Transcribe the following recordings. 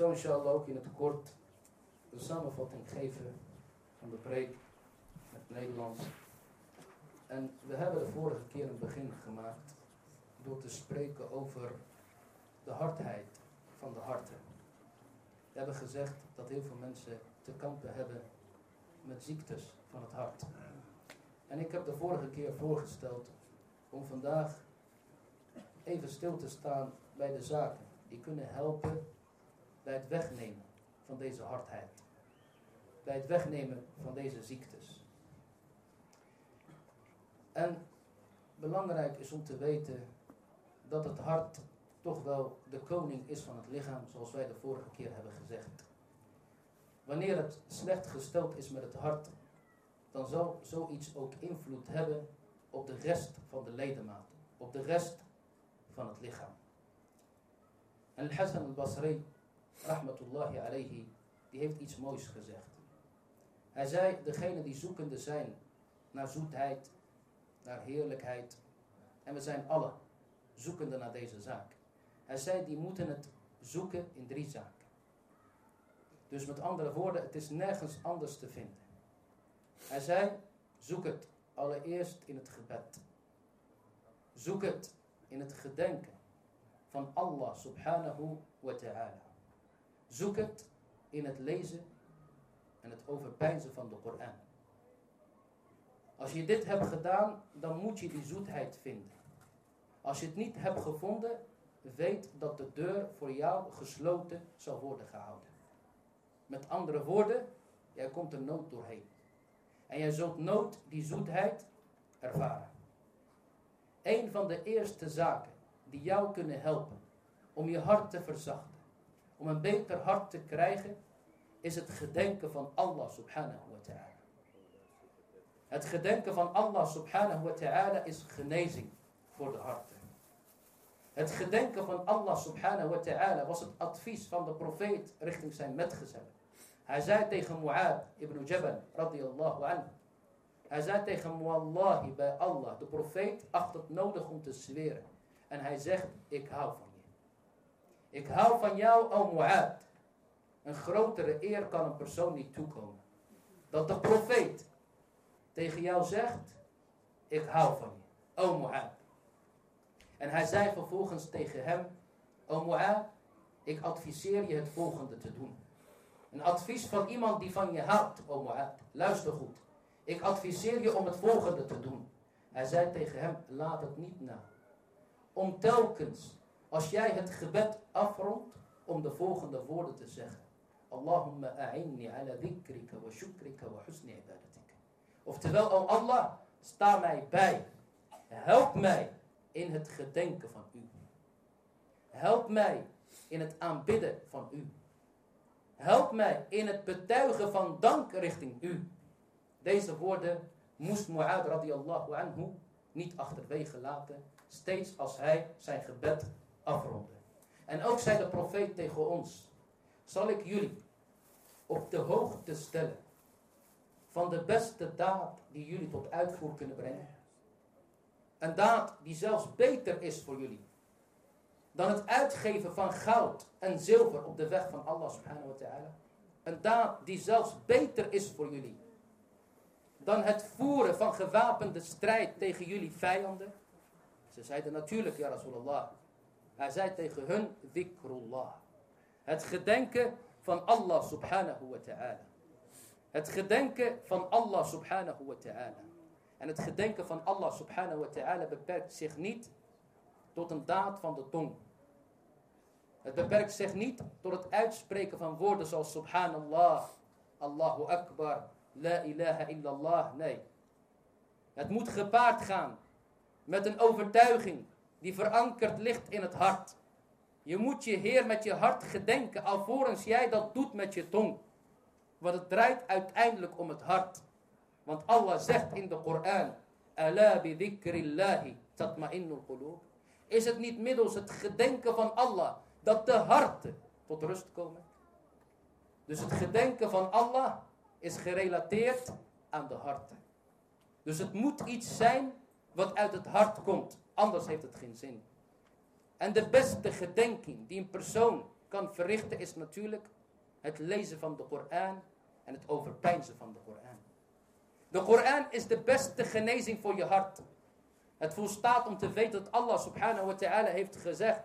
zal inshallah ook in het kort een samenvatting geven van de preek met Nederlands. En we hebben de vorige keer een begin gemaakt door te spreken over de hardheid van de harten. We hebben gezegd dat heel veel mensen te kampen hebben met ziektes van het hart. En ik heb de vorige keer voorgesteld om vandaag even stil te staan bij de zaken die kunnen helpen bij het wegnemen van deze hardheid. Bij het wegnemen van deze ziektes. En belangrijk is om te weten dat het hart toch wel de koning is van het lichaam, zoals wij de vorige keer hebben gezegd. Wanneer het slecht gesteld is met het hart, dan zal zoiets ook invloed hebben op de rest van de ledematen, op de rest van het lichaam. En Al-Hassan al-Basri, rahmatullahi alayhi, die heeft iets moois gezegd. Hij zei, degene die zoekende zijn naar zoetheid, naar heerlijkheid, en we zijn alle zoekende naar deze zaak. Hij zei, die moeten het zoeken in drie zaken. Dus met andere woorden, het is nergens anders te vinden. Hij zei, zoek het allereerst in het gebed. Zoek het in het gedenken van Allah subhanahu wa ta'ala. Zoek het in het lezen en het overpeinzen van de Koran. Als je dit hebt gedaan, dan moet je die zoetheid vinden. Als je het niet hebt gevonden, weet dat de deur voor jou gesloten zal worden gehouden. Met andere woorden, jij komt er nood doorheen. En jij zult nood die zoetheid ervaren. Een van de eerste zaken die jou kunnen helpen om je hart te verzachten, om een beter hart te krijgen, is het gedenken van Allah subhanahu wa ta'ala. Het gedenken van Allah subhanahu wa ta'ala is genezing voor de harten. Het gedenken van Allah subhanahu wa ta'ala was het advies van de profeet richting zijn metgezellen. Hij zei tegen Mu'ad ibn Jabal radiyallahu anhu. Hij zei tegen Muallahi bij Allah, de profeet, acht het nodig om te zweren. En hij zegt, ik hou van. Ik hou van jou, o Mu'ad. Een grotere eer kan een persoon niet toekomen. Dat de profeet tegen jou zegt, ik hou van je, o Mu'ad. En hij zei vervolgens tegen hem, o Mu'ad, ik adviseer je het volgende te doen. Een advies van iemand die van je houdt, o Mu'ad. Luister goed. Ik adviseer je om het volgende te doen. Hij zei tegen hem, laat het niet na. Om telkens, als jij het gebed afrondt, om de volgende woorden te zeggen. Allahumma a'inni ala dhikrika wa shukrika wa husni ibadatika. Oftewel, o Allah, sta mij bij. Help mij in het gedenken van u. Help mij in het aanbidden van u. Help mij in het betuigen van dank richting u. Deze woorden moest Mu'ad radiallahu anhu niet achterwege laten, steeds als hij zijn gebed En ook zei de profeet tegen ons, zal ik jullie op de hoogte stellen van de beste daad die jullie tot uitvoer kunnen brengen. Een daad die zelfs beter is voor jullie dan het uitgeven van goud en zilver op de weg van Allah subhanahu wa ta'ala. Een daad die zelfs beter is voor jullie dan het voeren van gewapende strijd tegen jullie vijanden. Ze zeiden natuurlijk, ja Rasulallah. Hij zei tegen hun, dhikrullah. Het gedenken van Allah subhanahu wa ta'ala. Het gedenken van Allah subhanahu wa ta'ala. En het gedenken van Allah subhanahu wa ta'ala beperkt zich niet tot een daad van de tong. Het beperkt zich niet tot het uitspreken van woorden zoals subhanallah, Allahu akbar, la ilaha illallah. Nee. Het moet gepaard gaan met een overtuiging die verankerd ligt in het hart. Je moet je Heer met je hart gedenken, alvorens jij dat doet met je tong. Want het draait uiteindelijk om het hart. Want Allah zegt in de Koran, Ala bi tatma'innul qulub. Is het niet middels het gedenken van Allah dat de harten tot rust komen? Dus het gedenken van Allah is gerelateerd aan de harten. Dus het moet iets zijn wat uit het hart komt. Anders heeft het geen zin. En de beste gedenking die een persoon kan verrichten is natuurlijk het lezen van de Koran en het overpeinzen van de Koran. De Koran is de beste genezing voor je hart. Het volstaat om te weten dat Allah subhanahu wa ta'ala heeft gezegd.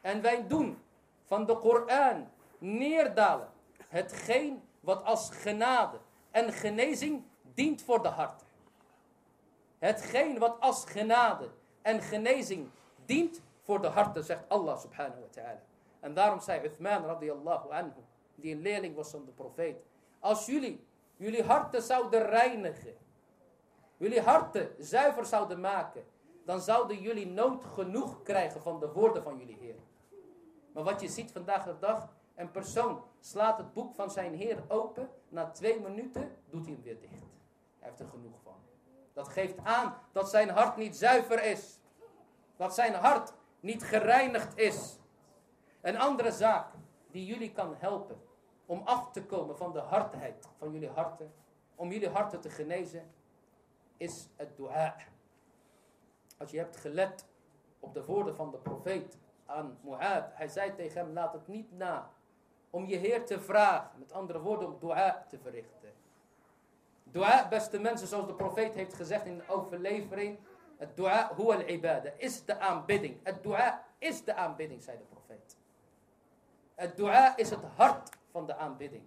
En wij doen van de Koran neerdalen. Hetgeen wat als genade en genezing dient voor de hart. Hetgeen wat als genade en genezing dient voor de harten, zegt Allah subhanahu wa ta'ala. En daarom zei Uthman radiyallahu anhu, die een leerling was van de profeet. Als jullie jullie harten zouden reinigen, jullie harten zuiver zouden maken, dan zouden jullie nood genoeg krijgen van de woorden van jullie Heer. Maar wat je ziet vandaag de dag, een persoon slaat het boek van zijn Heer open, na twee minuten doet hij hem weer dicht. Hij heeft er genoeg van. Dat geeft aan dat zijn hart niet zuiver is. Dat zijn hart niet gereinigd is. Een andere zaak die jullie kan helpen om af te komen van de hardheid van jullie harten, om jullie harten te genezen, is het dua. Als je hebt gelet op de woorden van de profeet aan Mu'ad, hij zei tegen hem, laat het niet na om je Heer te vragen, met andere woorden om dua te verrichten. Dua, beste mensen, zoals de profeet heeft gezegd in de overlevering, het dua huwa al-ibada, is de aanbidding. Het dua is de aanbidding, zei de profeet. Het dua is het hart van de aanbidding.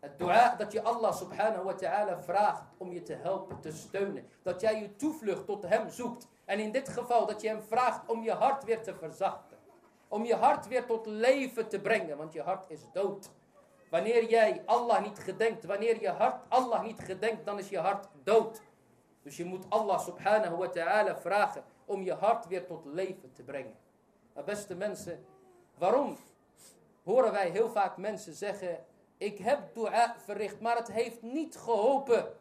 Het dua dat je Allah subhanahu wa ta'ala vraagt om je te helpen, te steunen. Dat jij je toevlucht tot hem zoekt. En in dit geval dat je hem vraagt om je hart weer te verzachten. Om je hart weer tot leven te brengen, want je hart is dood. Wanneer jij Allah niet gedenkt, wanneer je hart Allah niet gedenkt, dan is je hart dood. Dus je moet Allah subhanahu wa ta'ala vragen om je hart weer tot leven te brengen. Maar beste mensen, waarom horen wij heel vaak mensen zeggen, ik heb dua verricht, maar het heeft niet geholpen.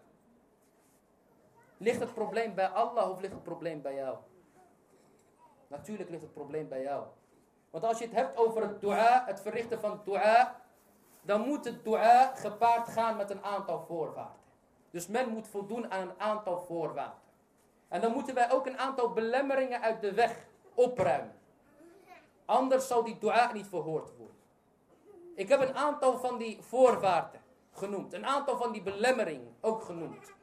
Ligt het probleem bij Allah of ligt het probleem bij jou? Natuurlijk ligt het probleem bij jou. Want als je het hebt over het dua, het verrichten van dua, dan moet het dua gepaard gaan met een aantal voorwaarden. Dus men moet voldoen aan een aantal voorwaarden. En dan moeten wij ook een aantal belemmeringen uit de weg opruimen. Anders zal die dua niet verhoord worden. Ik heb een aantal van die voorwaarden genoemd. Een aantal van die belemmeringen ook genoemd.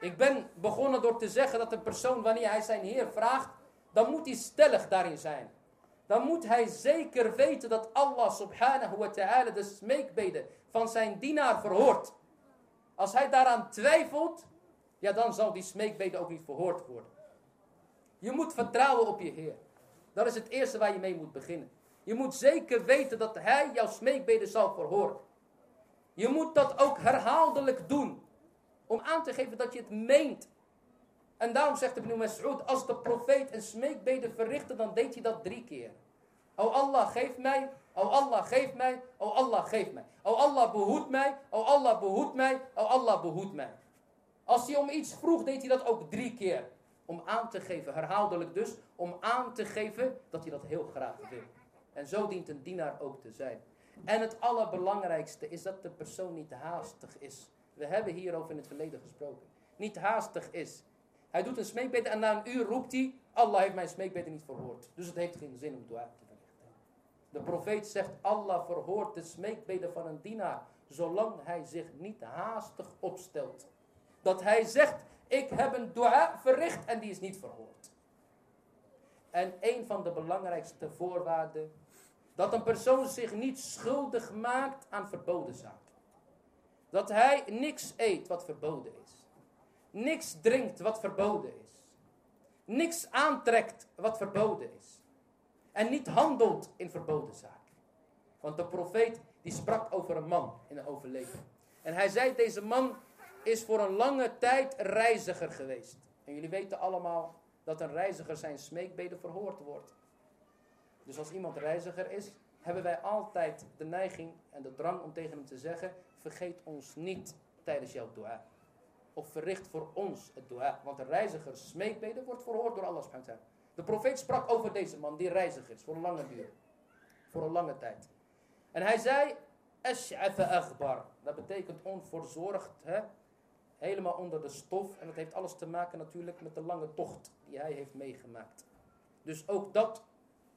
Ik ben begonnen door te zeggen dat een persoon, wanneer hij zijn Heer vraagt, dan moet hij stellig daarin zijn. Dan moet hij zeker weten dat Allah subhanahu wa ta'ala de smeekbeden van zijn dienaar verhoort. Als hij daaraan twijfelt, ja dan zal die smeekbeden ook niet verhoord worden. Je moet vertrouwen op je Heer. Dat is het eerste waar je mee moet beginnen. Je moet zeker weten dat hij jouw smeekbeden zal verhoren. Je moet dat ook herhaaldelijk doen. Om aan te geven dat je het meent. En daarom zegt Ibn Mas'ud, als de profeet een smeekbede verrichtte, dan deed hij dat drie keer. O Allah, geef mij. O Allah, geef mij. O Allah, geef mij. O Allah, behoed mij. O Allah, behoed mij. O Allah, behoed mij. Als hij om iets vroeg, deed hij dat ook drie keer. Om aan te geven, herhaaldelijk dus, om aan te geven dat hij dat heel graag wil. En zo dient een dienaar ook te zijn. En het allerbelangrijkste is dat de persoon niet haastig is. We hebben hierover in het verleden gesproken. Niet haastig is. Hij doet een smeekbede en na een uur roept hij, Allah heeft mijn smeekbede niet verhoord. Dus het heeft geen zin om dua te verrichten. De profeet zegt, Allah verhoort de smeekbede van een dienaar, zolang hij zich niet haastig opstelt. Dat hij zegt, ik heb een dua verricht en die is niet verhoord. En een van de belangrijkste voorwaarden, dat een persoon zich niet schuldig maakt aan verboden zaken. Dat hij niks eet wat verboden is. Niks drinkt wat verboden is. Niks aantrekt wat verboden is. En niet handelt in verboden zaken. Want de profeet die sprak over een man in een overleving. En hij zei deze man is voor een lange tijd reiziger geweest. En jullie weten allemaal dat een reiziger zijn smeekbeden verhoord wordt. Dus als iemand reiziger is, hebben wij altijd de neiging en de drang om tegen hem te zeggen, vergeet ons niet tijdens jouw dua. Of verricht voor ons het dua. Want de reiziger smeekbeden wordt verhoord door Allah De profeet sprak over deze man, die reiziger is, voor een lange duur. Voor een lange tijd. En hij zei, Ash'afa aghbar. Dat betekent onverzorgd, hè? helemaal onder de stof. En dat heeft alles te maken natuurlijk met de lange tocht die hij heeft meegemaakt. Dus ook dat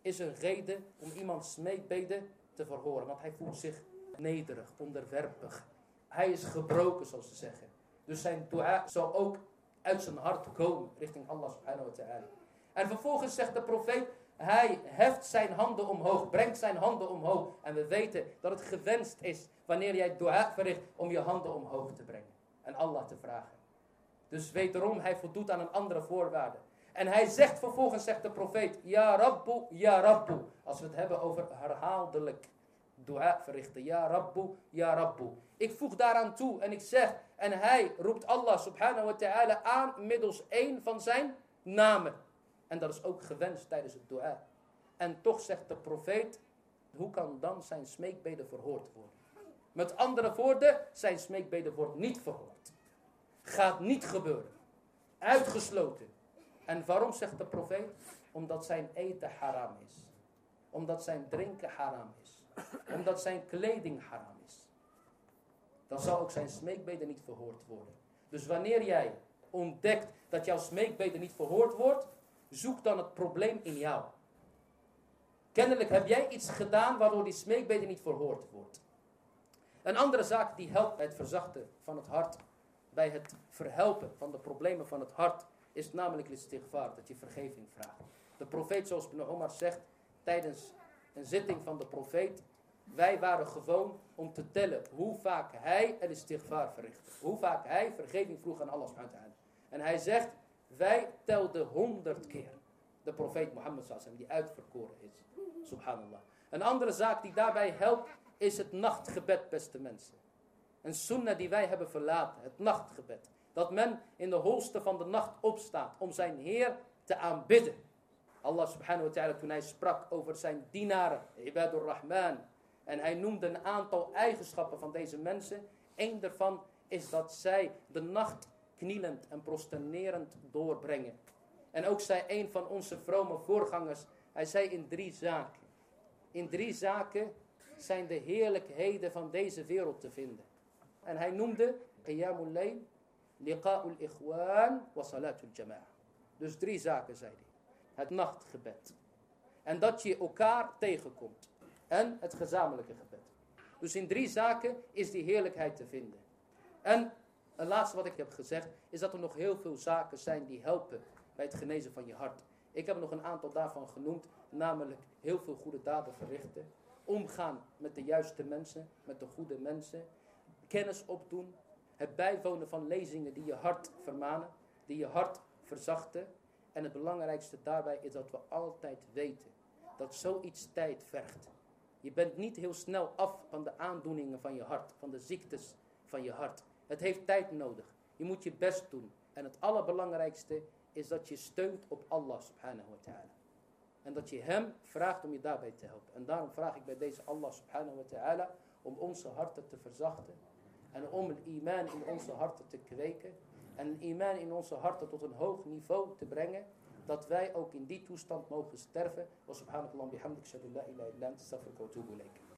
is een reden om iemands smeekbeden te verhoren. Want hij voelt zich nederig, onderwerpig. Hij is gebroken, zoals ze zeggen. Dus zijn dua zal ook uit zijn hart komen richting Allah subhanahu wa ta'ala. En vervolgens zegt de profeet, hij heft zijn handen omhoog, brengt zijn handen omhoog. En we weten dat het gewenst is wanneer jij dua verricht om je handen omhoog te brengen. En Allah te vragen. Dus wederom, hij voldoet aan een andere voorwaarde. En hij zegt vervolgens, zegt de profeet, Ja Rabbu, Ja Rabbu. Als we het hebben over herhaaldelijk dua verrichten. Ja Rabbu, Ja Rabbu. Ik voeg daaraan toe en ik zeg, en hij roept Allah subhanahu wa ta'ala aan middels één van zijn namen. En dat is ook gewenst tijdens het dua. En toch zegt de profeet, hoe kan dan zijn smeekbeden verhoord worden? Met andere woorden, zijn smeekbeden wordt niet verhoord. Gaat niet gebeuren. Uitgesloten. En waarom zegt de profeet? Omdat zijn eten haram is. Omdat zijn drinken haram is. Omdat zijn kleding haram is. Dan zal ook zijn smeekbeden niet verhoord worden. Dus wanneer jij ontdekt dat jouw smeekbeden niet verhoord wordt, zoek dan het probleem in jou. Kennelijk heb jij iets gedaan waardoor die smeekbeden niet verhoord wordt. Een andere zaak die helpt bij het verzachten van het hart, bij het verhelpen van de problemen van het hart, is namelijk istighfar, dat je vergeving vraagt. De profeet, zoals Ibn Omar zegt, tijdens een zitting van de profeet, wij waren gewoon om te tellen hoe vaak hij el istighfar verrichtte. Hoe vaak hij vergeving vroeg aan Allah subhanahu En hij zegt, wij telden honderd keer. De profeet Mohammed sallam, die uitverkoren is. Subhanallah. Een andere zaak die daarbij helpt, is het nachtgebed, beste mensen. Een sunnah die wij hebben verlaten, het nachtgebed. Dat men in de holste van de nacht opstaat om zijn Heer te aanbidden. Allah subhanahu wa ta'ala toen hij sprak over zijn dienaren, Ibadur Rahman. En hij noemde een aantal eigenschappen van deze mensen. Eén daarvan is dat zij de nacht knielend en prosternerend doorbrengen. En ook zei een van onze vrome voorgangers, hij zei in drie zaken. In drie zaken zijn de heerlijkheden van deze wereld te vinden. En hij noemde Qiyamul Layl, Liqa'ul Ikhwan wa Salatul Jama'a. Dus drie zaken zei hij. Het nachtgebed. En dat je elkaar tegenkomt. En het gezamenlijke gebed. Dus in drie zaken is die heerlijkheid te vinden. En een laatste wat ik heb gezegd, is dat er nog heel veel zaken zijn die helpen bij het genezen van je hart. Ik heb nog een aantal daarvan genoemd, namelijk heel veel goede daden verrichten. Omgaan met de juiste mensen, met de goede mensen. Kennis opdoen. Het bijwonen van lezingen die je hart vermanen, die je hart verzachten. En het belangrijkste daarbij is dat we altijd weten dat zoiets tijd vergt. Je bent niet heel snel af van de aandoeningen van je hart, van de ziektes van je hart. Het heeft tijd nodig. Je moet je best doen. En het allerbelangrijkste is dat je steunt op Allah subhanahu wa ta'ala. En dat je hem vraagt om je daarbij te helpen. En daarom vraag ik bij deze Allah subhanahu wa ta'ala om onze harten te verzachten. En om een iman in onze harten te kweken. En iman in onze harten tot een hoog niveau te brengen. Dat wij ook in die toestand mogen sterven. Wa subhanakallah bihamdik shadu la ilaha wa ilayk.